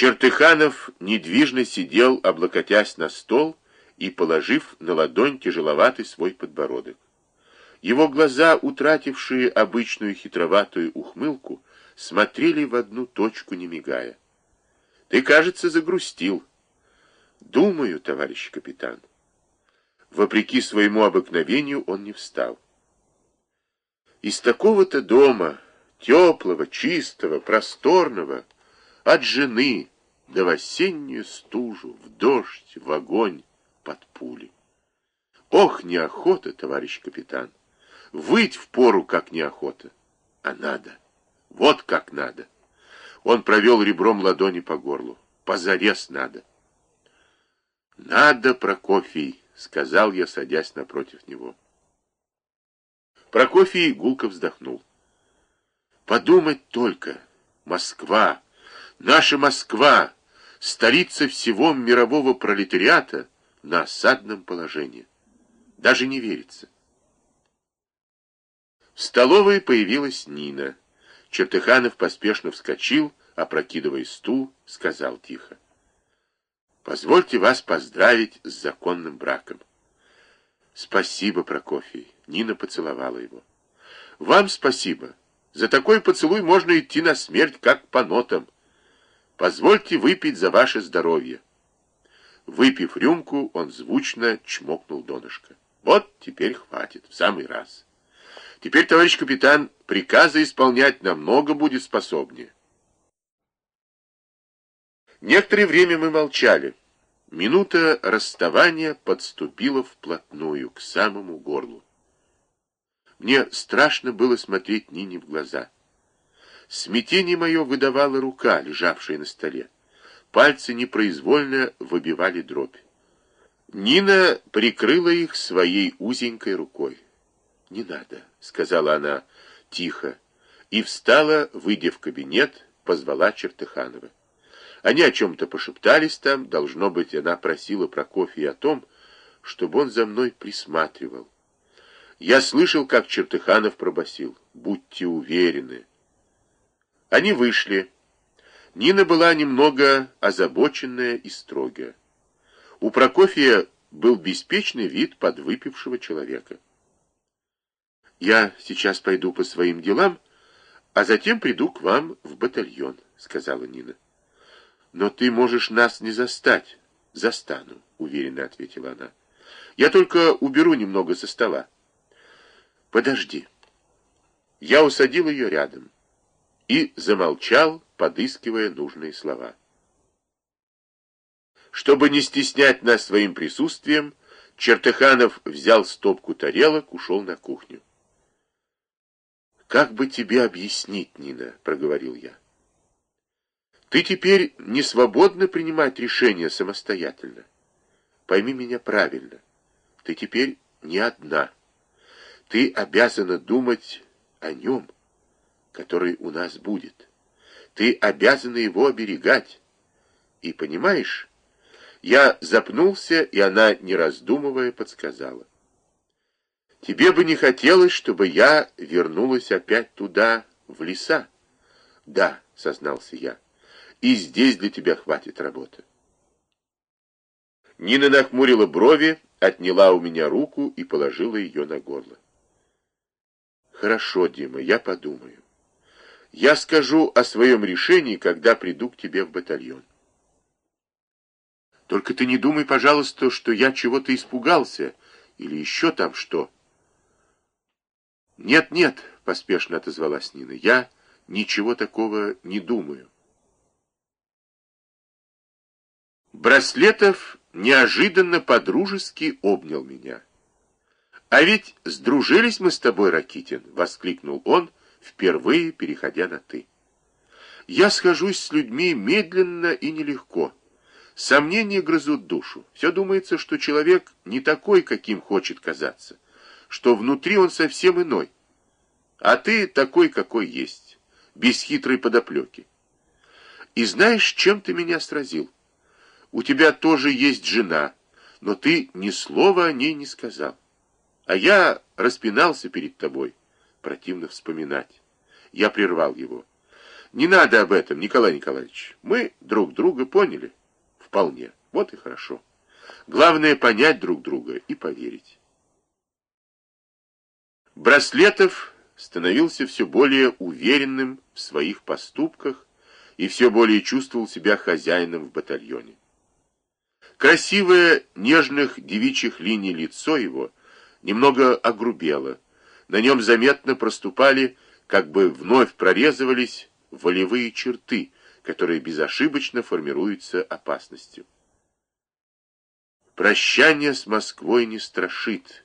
Чертыханов недвижно сидел, облокотясь на стол и положив на ладонь тяжеловатый свой подбородок. Его глаза, утратившие обычную хитроватую ухмылку, смотрели в одну точку, не мигая. «Ты, кажется, загрустил». «Думаю, товарищ капитан». Вопреки своему обыкновению он не встал. Из такого-то дома, теплого, чистого, просторного, от жены до в осеннюю стужу, в дождь, в огонь, под пули. Ох, неохота, товарищ капитан! Выть в пору, как неохота, а надо. Вот как надо. Он провел ребром ладони по горлу. Позарез надо. Надо, Прокофий, сказал я, садясь напротив него. Прокофий гулко вздохнул. Подумать только, Москва, наша Москва, столица всего мирового пролетариата на осадном положении. Даже не верится. В столовой появилась Нина. Чертыханов поспешно вскочил, опрокидывая стул, сказал тихо. «Позвольте вас поздравить с законным браком». «Спасибо, Прокофий». Нина поцеловала его. «Вам спасибо. За такой поцелуй можно идти на смерть, как по нотам. Позвольте выпить за ваше здоровье». Выпив рюмку, он звучно чмокнул донышко. «Вот теперь хватит, в самый раз». Теперь, товарищ капитан, приказы исполнять намного будет способнее. Некоторое время мы молчали. Минута расставания подступила вплотную, к самому горлу. Мне страшно было смотреть Нине в глаза. Смятение мое выдавала рука, лежавшая на столе. Пальцы непроизвольно выбивали дробь. Нина прикрыла их своей узенькой рукой. «Не надо», — сказала она тихо, и встала, выйдя в кабинет, позвала Чертыханова. Они о чем-то пошептались там, должно быть, она просила Прокофья о том, чтобы он за мной присматривал. Я слышал, как Чертыханов пробасил: «Будьте уверены». Они вышли. Нина была немного озабоченная и строгая. У Прокофья был беспечный вид подвыпившего человека. «Я сейчас пойду по своим делам, а затем приду к вам в батальон», — сказала Нина. «Но ты можешь нас не застать». «Застану», — уверенно ответила она. «Я только уберу немного со стола». «Подожди». Я усадил ее рядом и замолчал, подыскивая нужные слова. Чтобы не стеснять нас своим присутствием, Чертыханов взял стопку тарелок, ушел на кухню. «Как бы тебе объяснить, Нина?» — проговорил я. «Ты теперь не свободна принимать решения самостоятельно. Пойми меня правильно. Ты теперь не одна. Ты обязана думать о нем, который у нас будет. Ты обязана его оберегать. И понимаешь, я запнулся, и она, не раздумывая, подсказала. Тебе бы не хотелось, чтобы я вернулась опять туда, в леса? Да, сознался я. И здесь для тебя хватит работы. Нина нахмурила брови, отняла у меня руку и положила ее на горло. Хорошо, Дима, я подумаю. Я скажу о своем решении, когда приду к тебе в батальон. Только ты не думай, пожалуйста, что я чего-то испугался или еще там что. «Нет, нет», — поспешно отозвалась Нина, — «я ничего такого не думаю». Браслетов неожиданно подружески обнял меня. «А ведь сдружились мы с тобой, Ракитин!» — воскликнул он, впервые переходя на «ты». «Я схожусь с людьми медленно и нелегко. Сомнения грызут душу. Все думается, что человек не такой, каким хочет казаться» что внутри он совсем иной. А ты такой, какой есть, без хитрой подоплеки. И знаешь, чем ты меня сразил? У тебя тоже есть жена, но ты ни слова о ней не сказал. А я распинался перед тобой. Противно вспоминать. Я прервал его. Не надо об этом, Николай Николаевич. Мы друг друга поняли. Вполне. Вот и хорошо. Главное понять друг друга и поверить. Браслетов становился все более уверенным в своих поступках и все более чувствовал себя хозяином в батальоне. Красивое, нежных девичьих линий лицо его немного огрубело, на нем заметно проступали, как бы вновь прорезывались волевые черты, которые безошибочно формируются опасностью. Прощание с Москвой не страшит,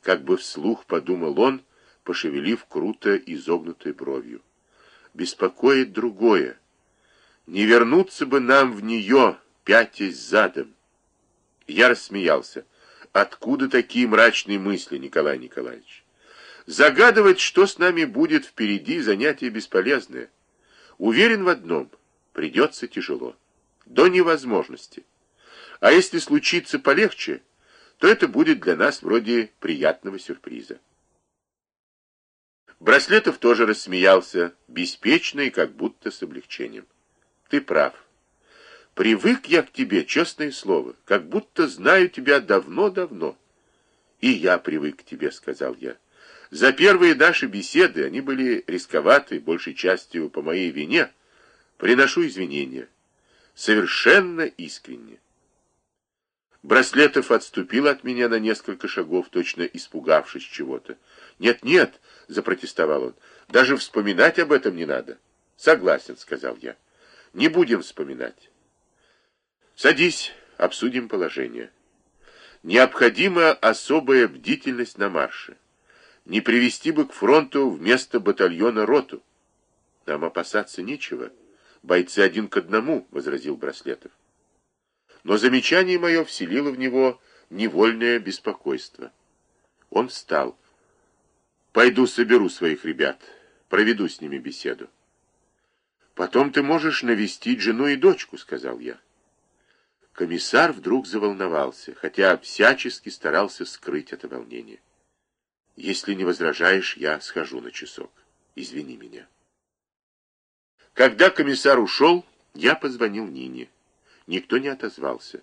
как бы вслух подумал он, пошевелив круто изогнутой бровью. Беспокоит другое. Не вернуться бы нам в нее, пятясь задом. Я рассмеялся. Откуда такие мрачные мысли, Николай Николаевич? Загадывать, что с нами будет впереди, занятие бесполезное. Уверен в одном, придется тяжело. До невозможности. А если случится полегче, то это будет для нас вроде приятного сюрприза. Браслетов тоже рассмеялся, беспечно и как будто с облегчением. Ты прав. Привык я к тебе, честное слово, как будто знаю тебя давно-давно. И я привык к тебе, сказал я. За первые наши беседы, они были рисковаты, большей частью по моей вине, приношу извинения. Совершенно искренне. Браслетов отступил от меня на несколько шагов, точно испугавшись чего-то. «Нет-нет», — запротестовал он, — «даже вспоминать об этом не надо». «Согласен», — сказал я. «Не будем вспоминать». «Садись, обсудим положение. Необходима особая бдительность на марше не привести бы к фронту вместо батальона роту. Нам опасаться нечего. Бойцы один к одному, — возразил Браслетов. Но замечание мое вселило в него невольное беспокойство. Он встал. Пойду соберу своих ребят, проведу с ними беседу. Потом ты можешь навестить жену и дочку, — сказал я. Комиссар вдруг заволновался, хотя всячески старался скрыть это волнение. Если не возражаешь, я схожу на часок. Извини меня. Когда комиссар ушел, я позвонил Нине. Никто не отозвался.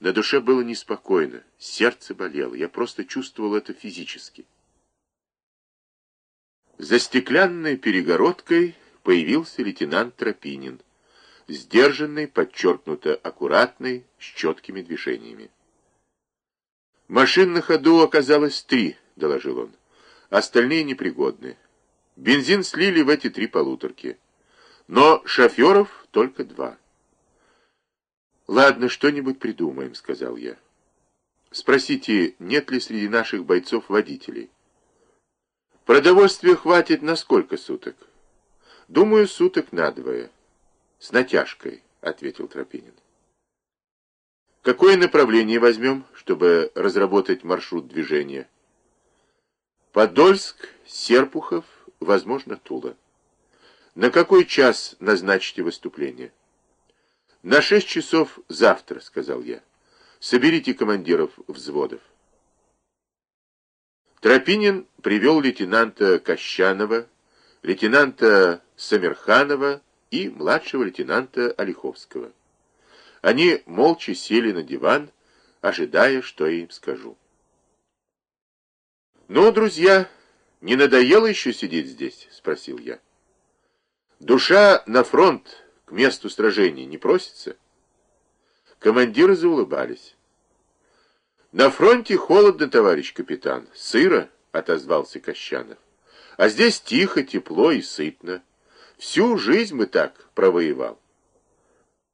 На душе было неспокойно, сердце болело. Я просто чувствовал это физически. За стеклянной перегородкой появился лейтенант Тропинин, сдержанный, подчеркнуто аккуратный, с четкими движениями. Машин на ходу оказалось три —— доложил он. «Остальные непригодны. Бензин слили в эти три полуторки. Но шоферов только два». «Ладно, что-нибудь придумаем», — сказал я. «Спросите, нет ли среди наших бойцов водителей?» «Продовольствия хватит на сколько суток?» «Думаю, суток на двое. С натяжкой», — ответил Тропинин. «Какое направление возьмем, чтобы разработать маршрут движения?» Подольск, Серпухов, возможно, Тула. На какой час назначите выступление? На шесть часов завтра, сказал я. Соберите командиров взводов. Тропинин привел лейтенанта Кощанова, лейтенанта Самерханова и младшего лейтенанта Олеховского. Они молча сели на диван, ожидая, что я им скажу. «Ну, друзья, не надоело еще сидеть здесь?» — спросил я. «Душа на фронт, к месту сражений, не просится?» Командиры заулыбались. «На фронте холодно, товарищ капитан, сыро», — отозвался Кощанов. «А здесь тихо, тепло и сытно. Всю жизнь мы так провоевал».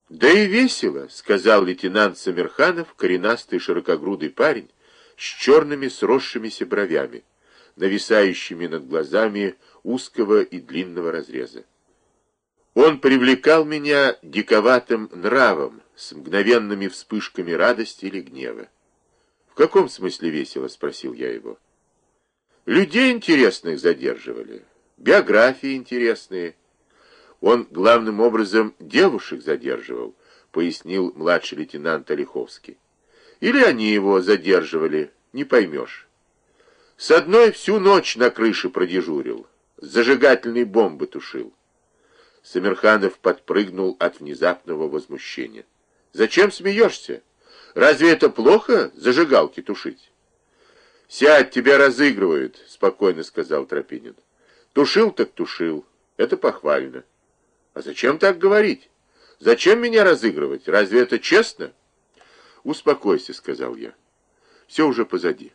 «Да и весело», — сказал лейтенант Самирханов, коренастый широкогрудый парень, с черными сросшимися бровями, нависающими над глазами узкого и длинного разреза. Он привлекал меня диковатым нравом, с мгновенными вспышками радости или гнева. «В каком смысле весело?» — спросил я его. «Людей интересных задерживали, биографии интересные. Он главным образом девушек задерживал», — пояснил младший лейтенант Олеховский. Или они его задерживали, не поймешь. С одной всю ночь на крыше продежурил, зажигательные бомбы тушил. Самирханов подпрыгнул от внезапного возмущения. «Зачем смеешься? Разве это плохо, зажигалки тушить?» «Сядь, тебя разыгрывают», — спокойно сказал Тропинин. «Тушил так тушил. Это похвально. А зачем так говорить? Зачем меня разыгрывать? Разве это честно?» «Успокойся», — сказал я. «Все уже позади».